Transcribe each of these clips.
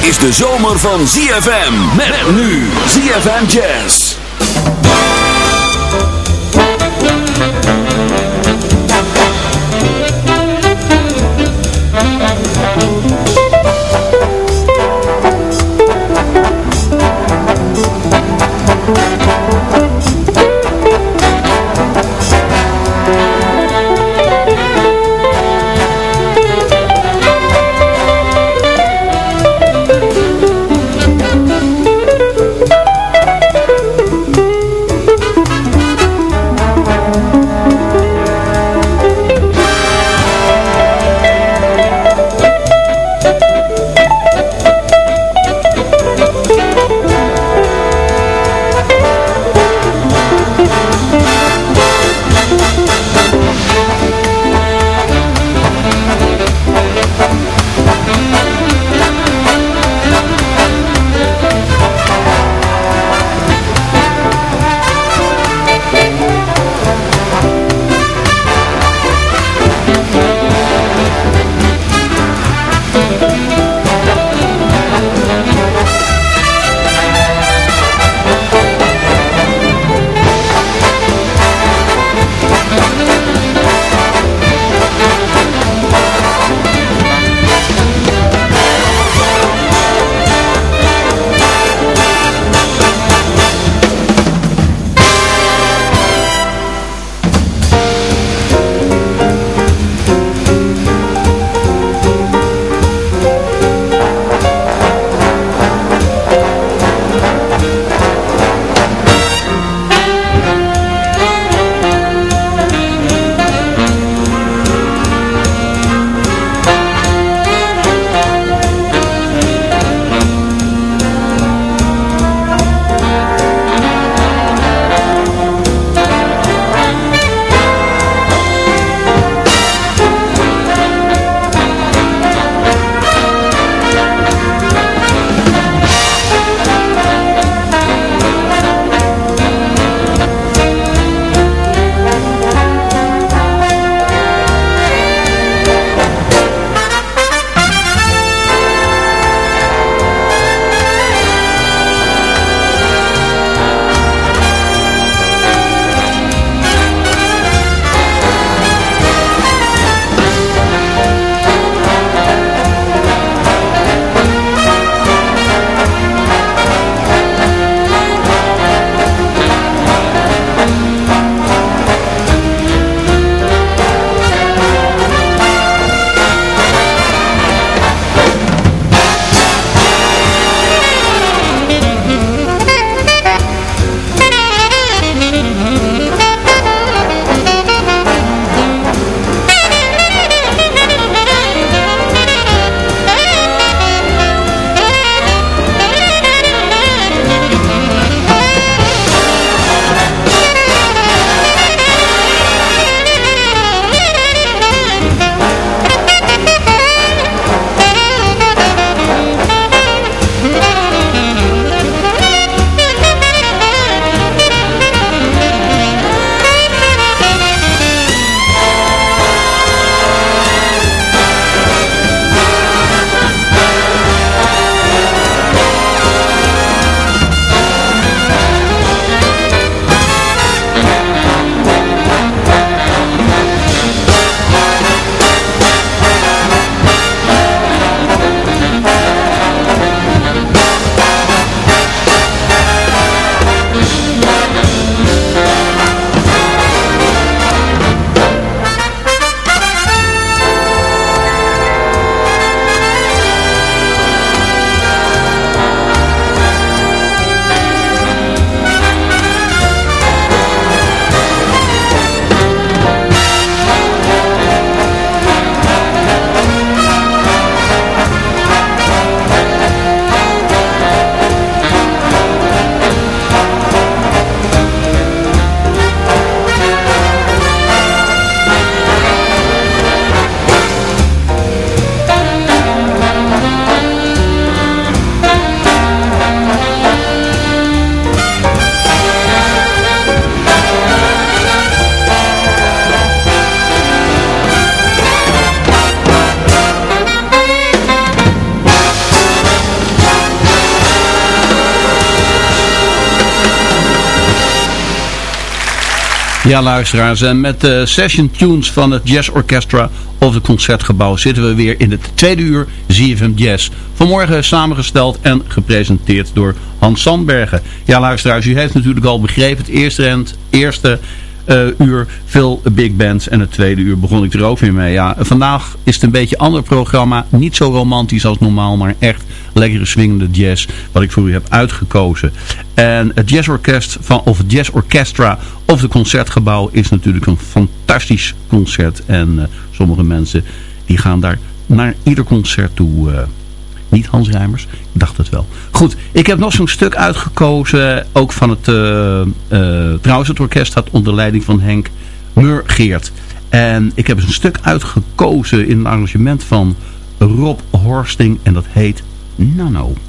Is de zomer van ZFM. Met nu ZFM Jazz. Ja, luisteraars, en met de session tunes van het Jazz Orchestra of het Concertgebouw zitten we weer in het tweede uur ZFM Jazz. Vanmorgen samengesteld en gepresenteerd door Hans Sandbergen. Ja, luisteraars, u heeft natuurlijk al begrepen, het eerste, rent, eerste uh, uur veel big bands en het tweede uur begon ik er ook weer mee. Ja, vandaag is het een beetje ander programma, niet zo romantisch als normaal, maar echt lekkere swingende jazz wat ik voor u heb uitgekozen. En het jazzorkest van, of het jazzorchestra of het concertgebouw is natuurlijk een fantastisch concert. En uh, sommige mensen die gaan daar naar ieder concert toe... Uh, niet Hans Rijmers, ik dacht het wel. Goed, ik heb nog zo'n stuk uitgekozen, ook van het, uh, trouwens het orkest had onder leiding van Henk Murgeert. En ik heb een stuk uitgekozen in een arrangement van Rob Horsting en dat heet Nano.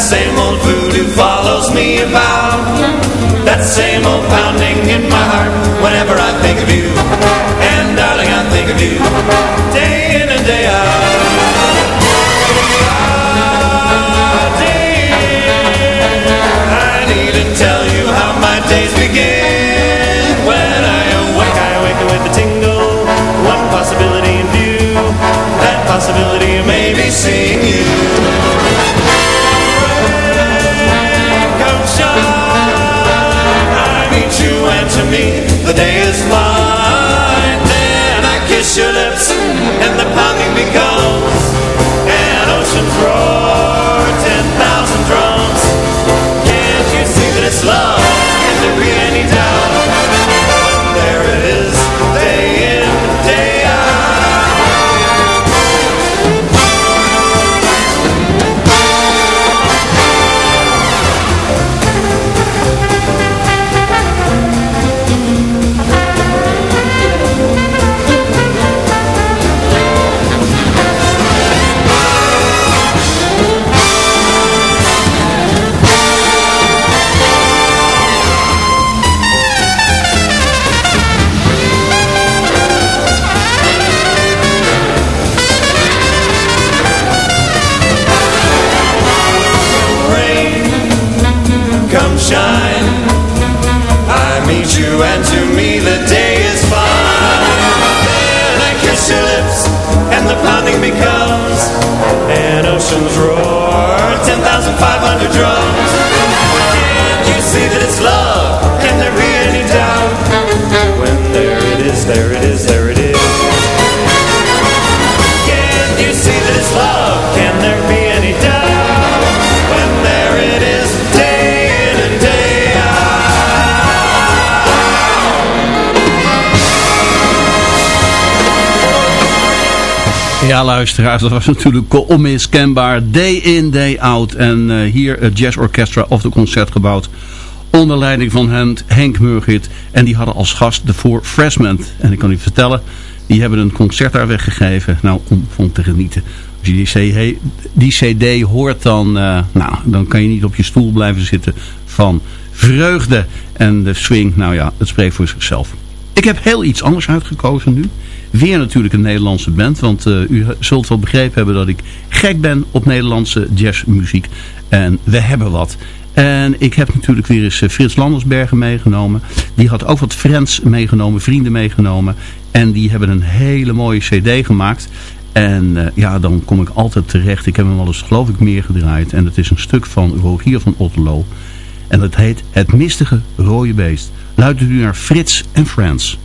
same old voodoo follows me about. That same old pounding in my heart Whenever I think of you. And darling, I think of you Day in and day out. Ah, tell you how my days begin. When I awake, I with a tingle. One possibility in view That possibility may be seeing you. Come shine. I meet you and to me the day is fine. Then I kiss your lips and the pounding becomes Ja, luisteraars, dat was natuurlijk onmiskenbaar. Day in, day out. En eh, hier het Jazz Orchestra of de Concertgebouw. Onder leiding van Henk, Henk Murgit. En die hadden als gast de Four Freshmen. En ik kan u vertellen, die hebben een concert daar weggegeven. Nou, om van te genieten. Als je die, CD, die cd hoort, dan, eh, nou, dan kan je niet op je stoel blijven zitten van vreugde. En de swing, nou ja, het spreekt voor zichzelf. Ik heb heel iets anders uitgekozen nu. Weer natuurlijk een Nederlandse band. Want eh, u zult wel begrepen hebben dat ik gek ben op Nederlandse jazzmuziek. En we hebben wat. En ik heb natuurlijk weer eens eh, Frits Landersbergen meegenomen. Die had ook wat friends meegenomen, vrienden meegenomen. En die hebben een hele mooie cd gemaakt. En eh, ja, dan kom ik altijd terecht. Ik heb hem al eens geloof ik meer gedraaid. En het is een stuk van Rogier van Otterlo. En het heet Het Mistige Rode Beest. Luistert u naar Frits en Friends.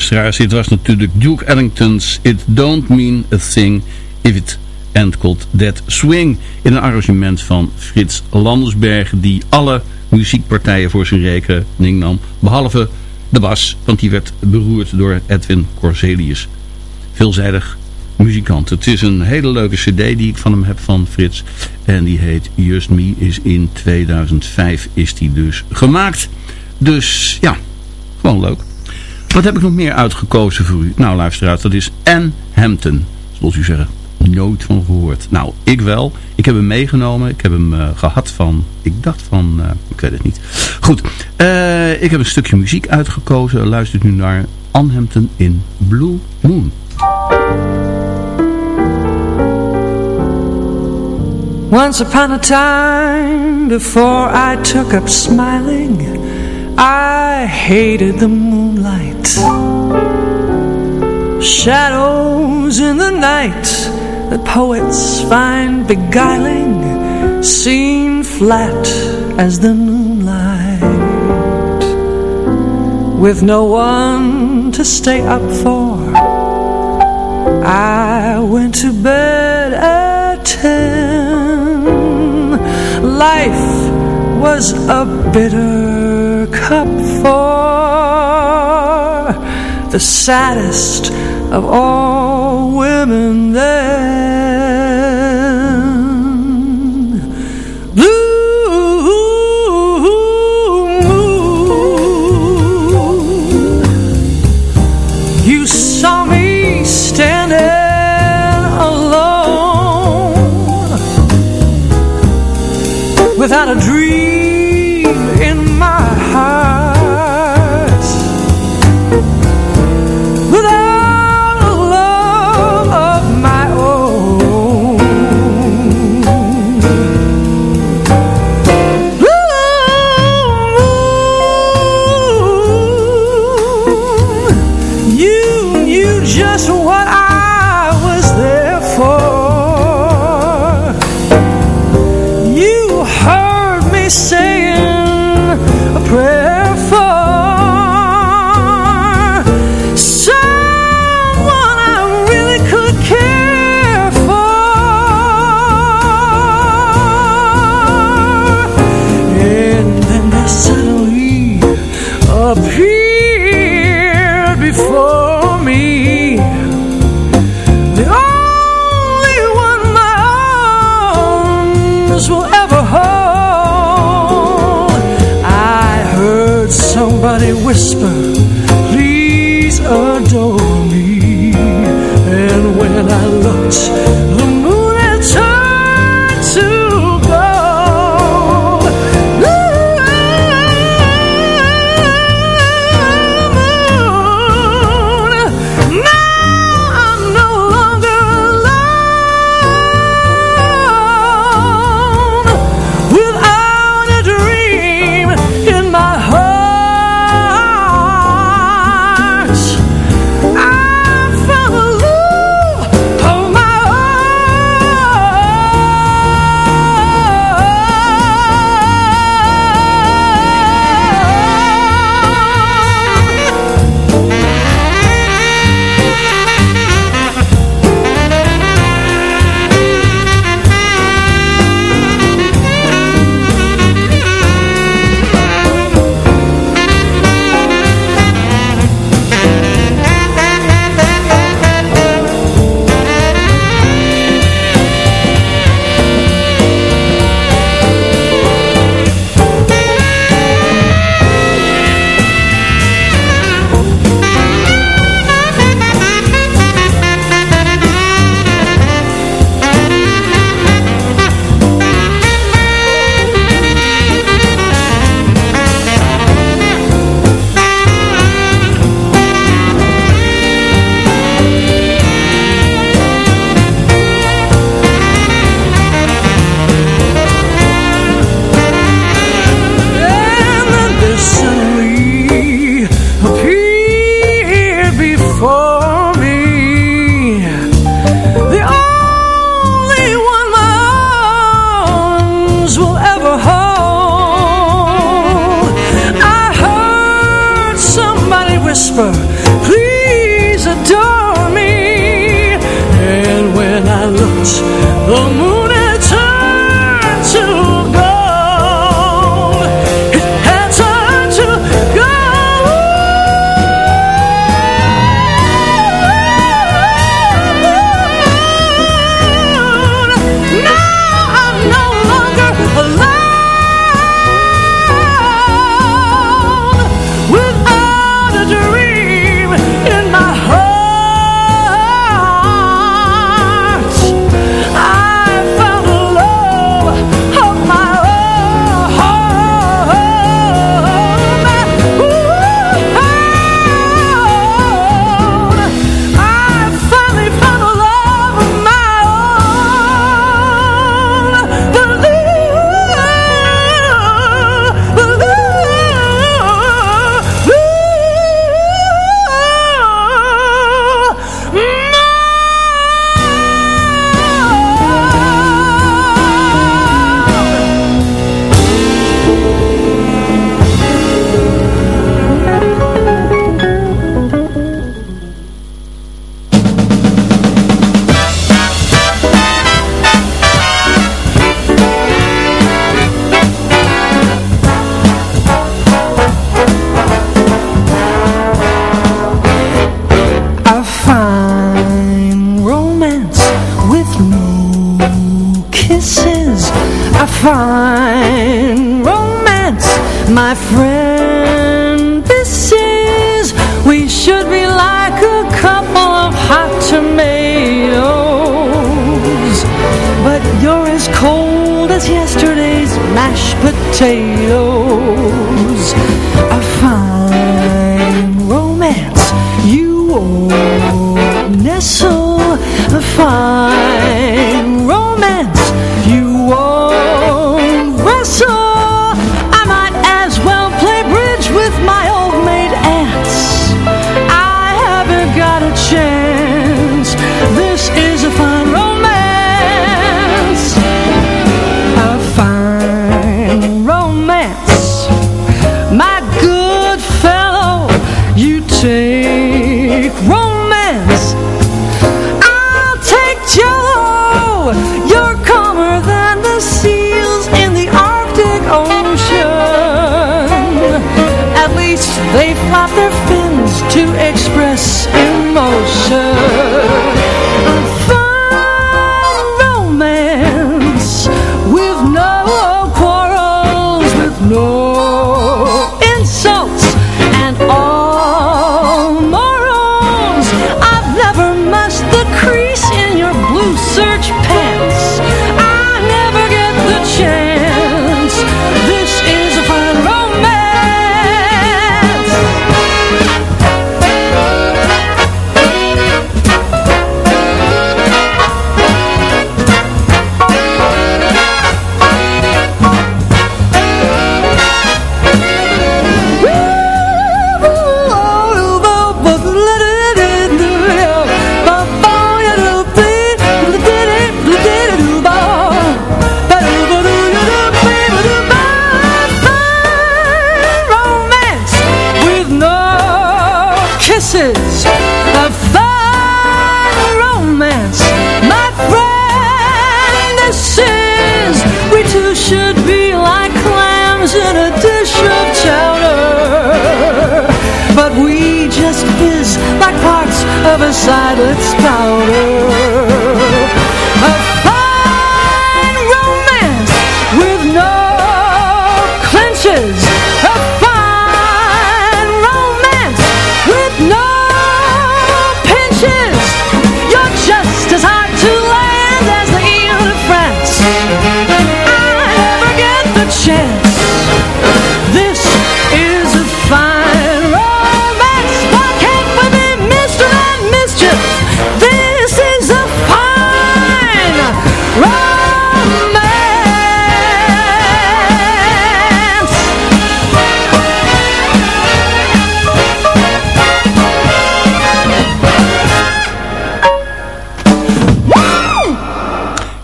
Luisteraars, dit was natuurlijk Duke Ellington's It Don't Mean a Thing If It End Called That Swing. In een arrangement van Frits Landersberg, die alle muziekpartijen voor zijn rekening nam. Behalve de bas, want die werd beroerd door Edwin Corselius. Veelzijdig muzikant. Het is een hele leuke cd die ik van hem heb van Frits. En die heet Just Me, is in 2005 is die dus gemaakt. Dus ja, gewoon leuk. Wat heb ik nog meer uitgekozen voor u? Nou luisteraars, dat is Anne Hampton. Zoals u zeggen, nooit van gehoord. Nou, ik wel. Ik heb hem meegenomen. Ik heb hem uh, gehad van, ik dacht van, uh, ik weet het niet. Goed, uh, ik heb een stukje muziek uitgekozen. Luistert nu naar Anne Hampton in Blue Moon. Once upon a time, before I took up smiling, I hated the Shadows in the night that poets find beguiling seem flat as the moonlight. With no one to stay up for, I went to bed at ten. Life was a bitter cup for the saddest of all women then. Blue moon, you saw me standing alone without a dream They flap their fins to express emotion. A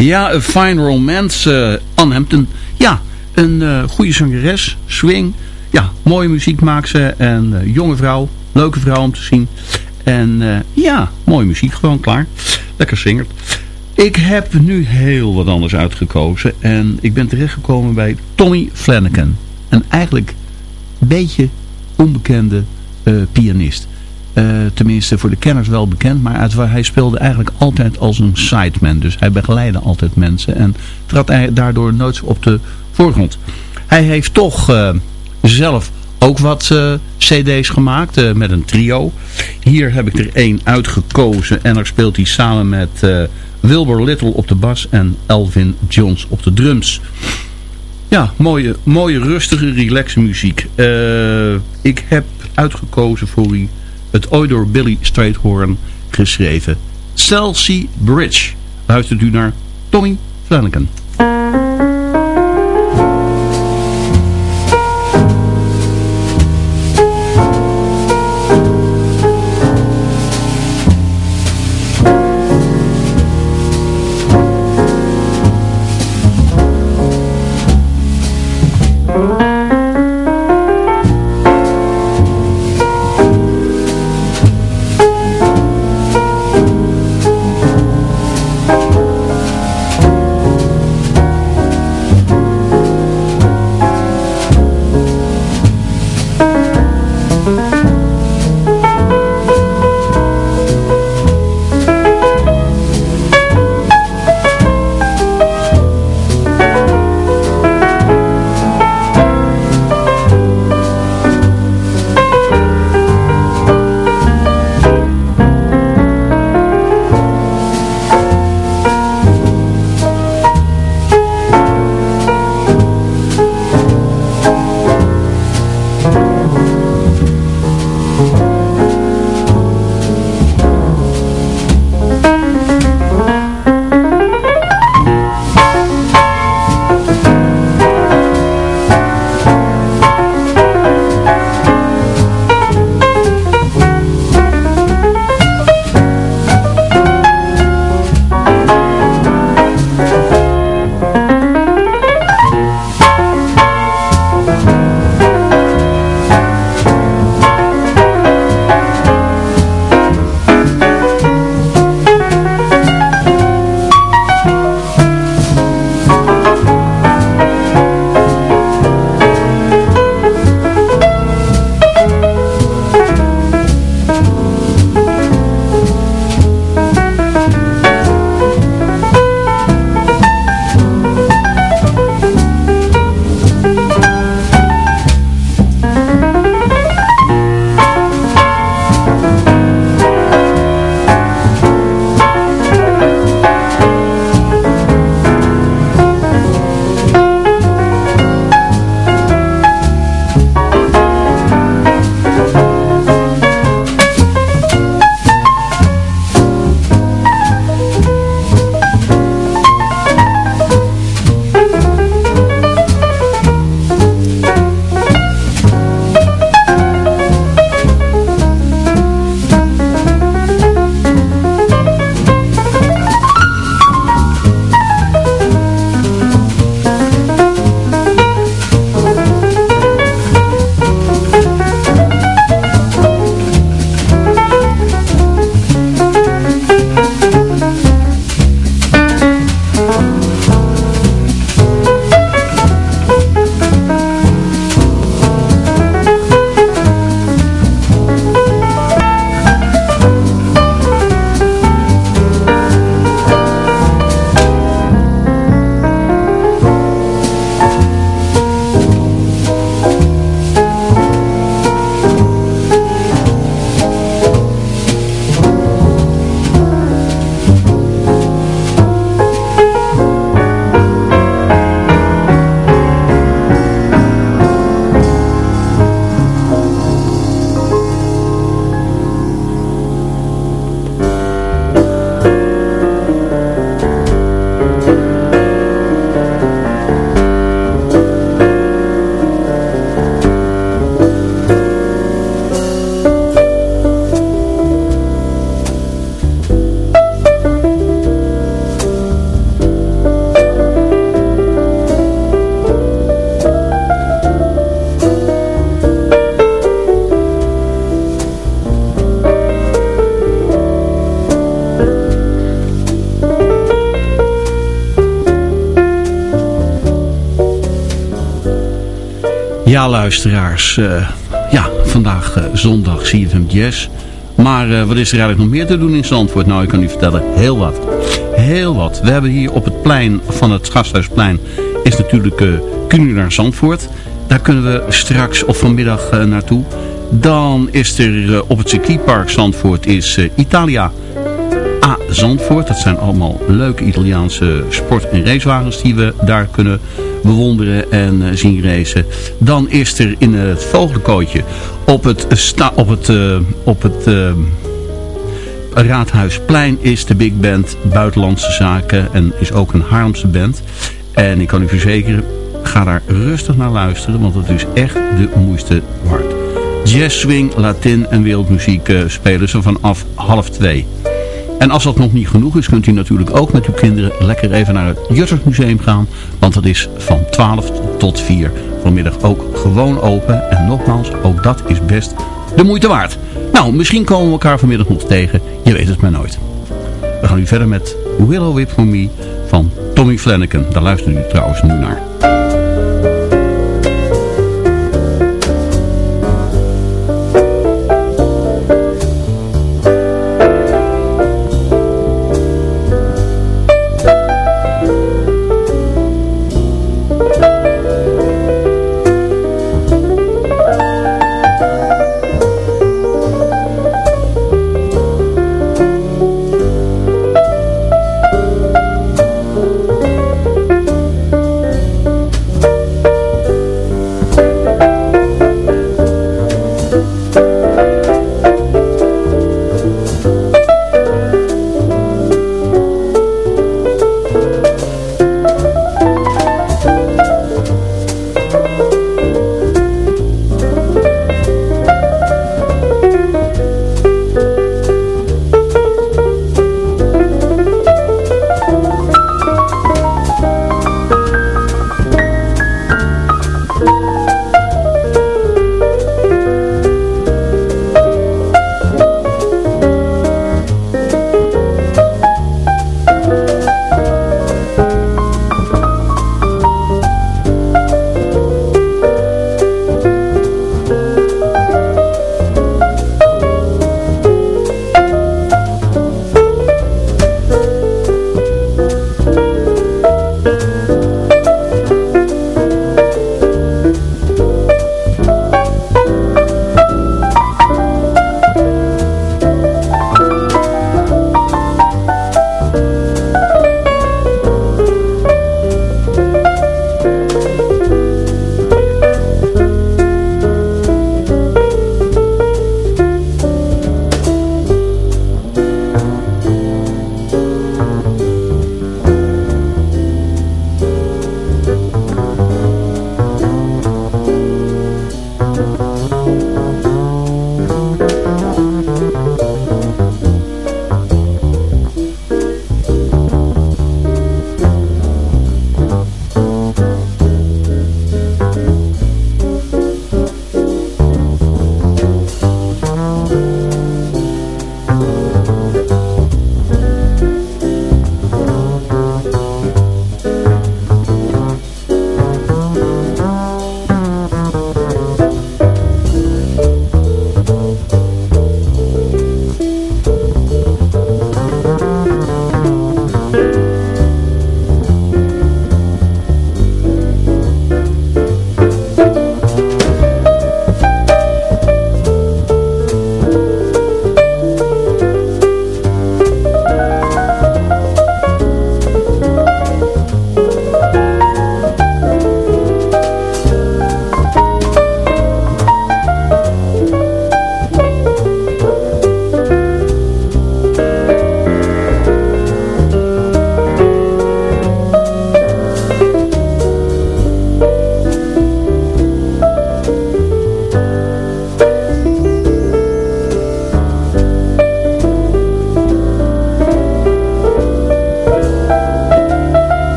Ja, A Fine Romance, eh Ann Hampton. Ja, een eh, goede zangeres, swing. Ja, mooie muziek maakt ze en eh, jonge vrouw. Leuk Leuke vrouw om te zien. En eh, ja, mooie muziek gewoon klaar. Lekker zingerd. Ik heb nu heel wat anders uitgekozen. En ik ben terechtgekomen bij Tommy Flanagan. Een eigenlijk beetje onbekende eh, pianist. Eh, tenminste voor de kenners wel bekend. Maar hij speelde eigenlijk altijd als een sideman. Dus hij begeleidde altijd mensen. En trad daardoor nooit op de voorgrond. Hij heeft toch eh, zelf ook wat eh, cd's gemaakt met een trio. Hier heb ik er één uitgekozen. En daar speelt hij samen met Wilbur Little op de bas en Elvin Jones op de drums. Ja, mooie, mooie rustige, relaxe muziek. Ik heb uitgekozen voor u het ooit door Billy Strayhorn geschreven. Chelsea Bridge. Luistert u naar Tommy Flanagan. Ja, luisteraars. eh, ja, vandaag eh, zondag CFM Jazz. Maar eh, wat is er eigenlijk nog meer te doen in Zandvoort? Nou, ik kan u vertellen, heel wat. Heel wat. We hebben hier op het plein van het Gasthuisplein... is natuurlijk uh, naar Zandvoort. Daar kunnen we straks of vanmiddag naartoe. Dan is er op het circuitpark Zandvoort is Italia. Zandvoort. Dat zijn allemaal leuke Italiaanse sport- en racewagens die we daar kunnen bewonderen en eh, zien racen. Dan is er in het Vogelkootje op het, sta, op het, eh, op het eh, Raadhuisplein is de big band Buitenlandse Zaken en is ook een Haarlemse band. En ik kan u verzekeren, ga daar rustig naar luisteren, want het is echt de moeite waard. Jazz, swing, Latin en wereldmuziek spelen ze vanaf half twee. En als dat nog niet genoeg is, kunt u natuurlijk ook met uw kinderen lekker even naar het Juttersmuseum gaan. Want dat is van 12 tot 4 vanmiddag ook gewoon open. En nogmaals, ook dat is best de moeite waard. Nou, misschien komen we elkaar vanmiddag nog tegen. Je weet het maar nooit. We gaan nu verder met Willow Whip For Me van Tommy Flanagan. Daar luisteren u trouwens nu naar.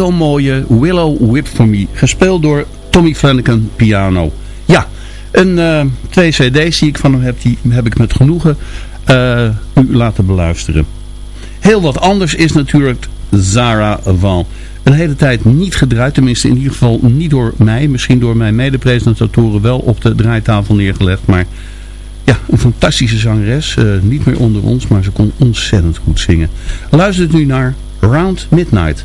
Het o zo mooie Willow Whip For Me, gespeeld door Tommy Flanagan piano. Ja, een, eh, twee cd's die ik van hem heb, die heb ik met genoegen uh, u laten beluisteren. Heel wat anders is natuurlijk Zara van een hele tijd niet gedraaid. Tenminste in ieder geval niet door mij. Misschien door mijn mede-presentatoren wel op de draaitafel neergelegd. Maar ja, een fantastische zangeres. Uh, niet meer onder ons, maar ze kon ontzettend goed zingen. Luistert nu naar Round Midnight.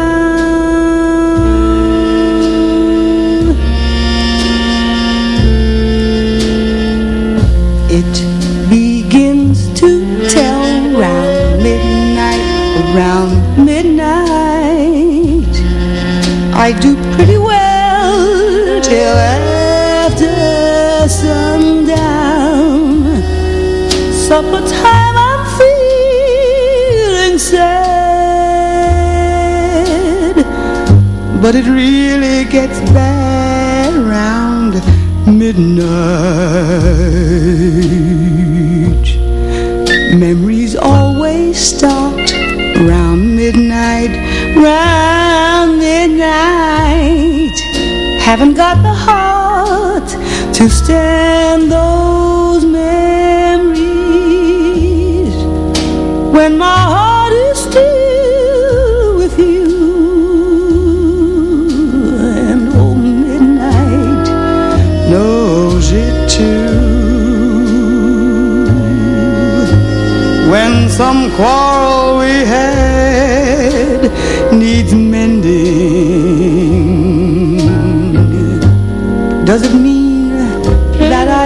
midnight. Memories always start round midnight, round midnight. Haven't got the heart to stand those memories when my heart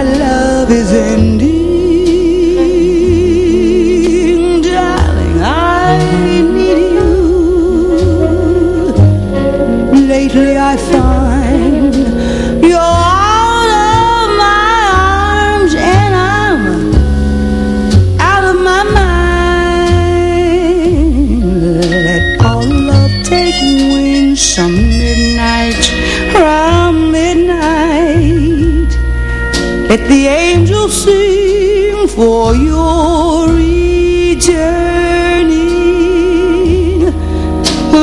that Let the angels sing for your returning.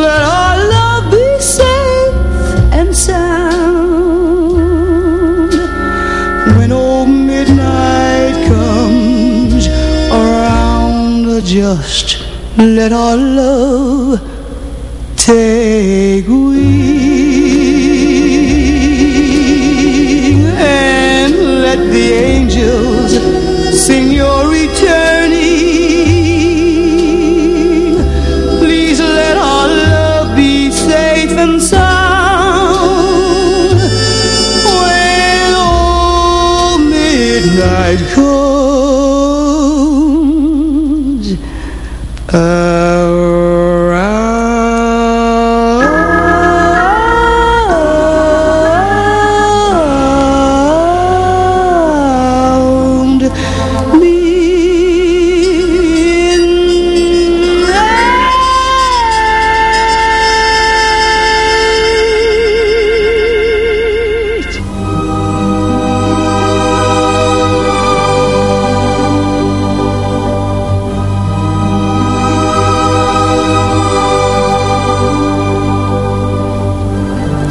Let our love be safe and sound when old midnight comes around. The just let our love take wing and the angels sing your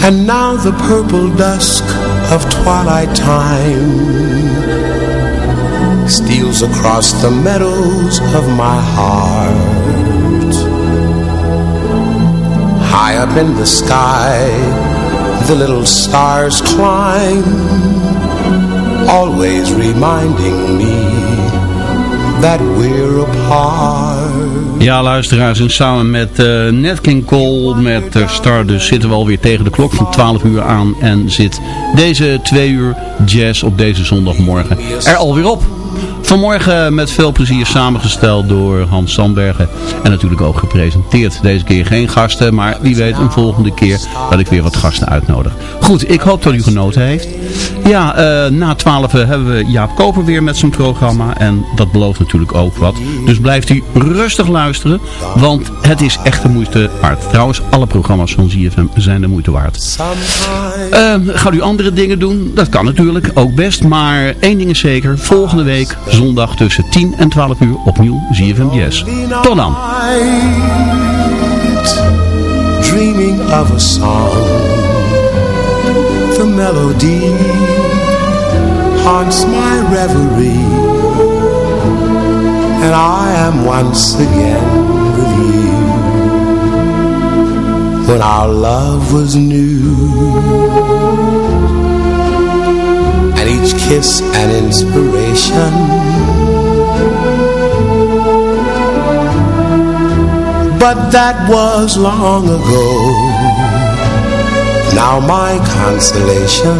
And now the purple dusk of twilight time Steals across the meadows of my heart. High up in the sky The little stars climb Always reminding me That we're apart Ja, luisteraars, en samen met uh, King Cole, met uh, Stardust zitten we alweer tegen de klok van 12 uur aan. En zit deze twee uur jazz op deze zondagmorgen er alweer op. Vanmorgen met veel plezier samengesteld door Hans Sandbergen. En natuurlijk ook gepresenteerd. Deze keer geen gasten, maar wie weet een volgende keer dat ik weer wat gasten uitnodig. Goed, ik hoop dat u genoten heeft. Ja, eh, na 12 hebben we Jaap Koper weer met zijn programma. En dat belooft natuurlijk ook wat. Dus blijft u rustig luisteren. Want het is echt de moeite waard. Trouwens, alle programma's van ZFM zijn de moeite waard. Uh, gaat u andere dingen doen? Dat kan natuurlijk, ook best. Maar één ding is zeker. Volgende week, zondag tussen 10 en 12 uur, opnieuw ZFM Jazz. Tot dan. Dreaming of a song The melody. Haunts my reverie. And I am once again with you. When our love was new. And each kiss an inspiration. But that was long ago Now my consolation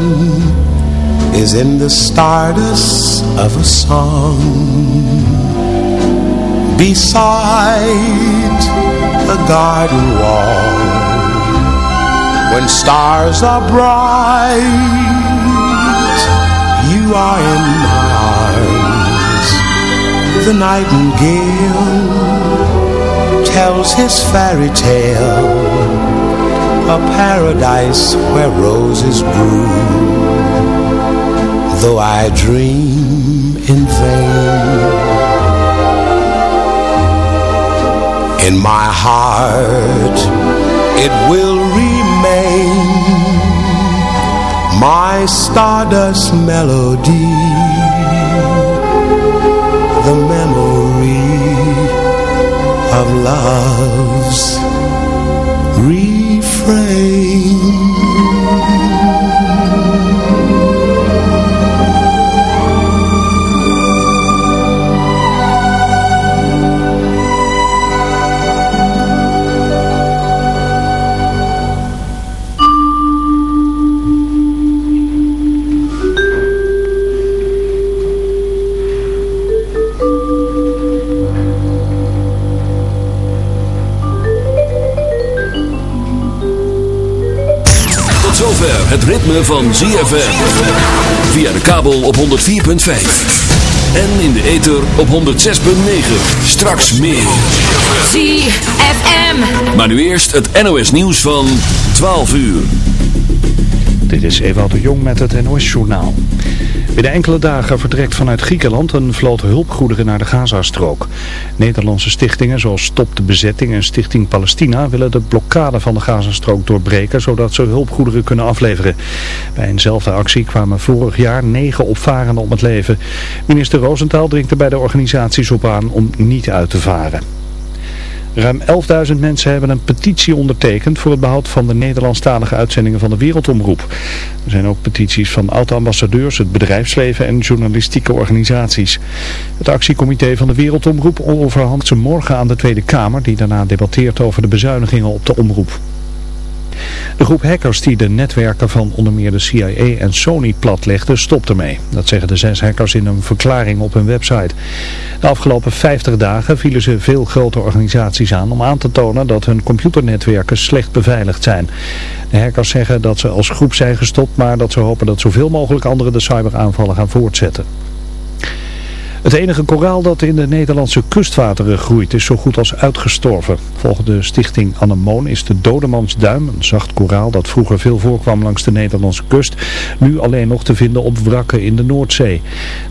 Is in the stardust of a song. Beside a garden wall When stars are bright You are in my arms. The nightingale tells his fairy tale A paradise where roses bloom Though I dream in vain In my heart it will remain. My stardust melody The memory of love's pray Het ritme van ZFM. Via de kabel op 104.5. En in de ether op 106.9. Straks meer. ZFM. Maar nu eerst het NOS nieuws van 12 uur. Dit is Ewald de Jong met het NOS journaal. Binnen enkele dagen vertrekt vanuit Griekenland een vloot hulpgoederen naar de Gazastrook. Nederlandse stichtingen zoals Stop de Bezetting en Stichting Palestina willen de blokkade van de Gazastrook doorbreken zodat ze hulpgoederen kunnen afleveren. Bij eenzelfde actie kwamen vorig jaar negen opvarenden om het leven. Minister Roosentaal dringt er bij de organisaties op aan om niet uit te varen. Ruim 11.000 mensen hebben een petitie ondertekend voor het behoud van de Nederlandstalige uitzendingen van de Wereldomroep. Er zijn ook petities van oud-ambassadeurs, het bedrijfsleven en journalistieke organisaties. Het actiecomité van de Wereldomroep overhandigt ze morgen aan de Tweede Kamer, die daarna debatteert over de bezuinigingen op de omroep. De groep hackers die de netwerken van onder meer de CIA en Sony platlegde stopt ermee. Dat zeggen de zes hackers in een verklaring op hun website. De afgelopen 50 dagen vielen ze veel grote organisaties aan om aan te tonen dat hun computernetwerken slecht beveiligd zijn. De hackers zeggen dat ze als groep zijn gestopt, maar dat ze hopen dat zoveel mogelijk anderen de cyberaanvallen gaan voortzetten. Het enige koraal dat in de Nederlandse kustwateren groeit is zo goed als uitgestorven. Volgens de stichting Anemoon is de dodemansduim, een zacht koraal dat vroeger veel voorkwam langs de Nederlandse kust, nu alleen nog te vinden op wrakken in de Noordzee.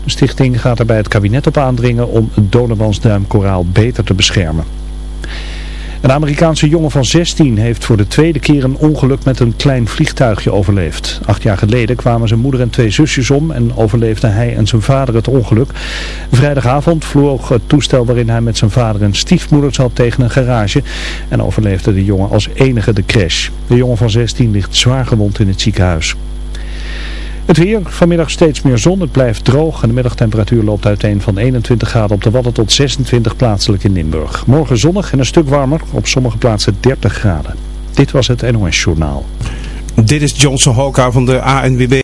De stichting gaat er bij het kabinet op aandringen om het dodemansduimkoraal beter te beschermen. Een Amerikaanse jongen van 16 heeft voor de tweede keer een ongeluk met een klein vliegtuigje overleefd. Acht jaar geleden kwamen zijn moeder en twee zusjes om en overleefden hij en zijn vader het ongeluk. Vrijdagavond vloog het toestel waarin hij met zijn vader en stiefmoeder zat tegen een garage en overleefde de jongen als enige de crash. De jongen van 16 ligt zwaar gewond in het ziekenhuis. Het weer, vanmiddag steeds meer zon, het blijft droog en de middagtemperatuur loopt uiteen van 21 graden op de Wadden tot 26 plaatselijk in Limburg. Morgen zonnig en een stuk warmer, op sommige plaatsen 30 graden. Dit was het NOS Journaal. Dit is Johnson Hoka van de ANWB.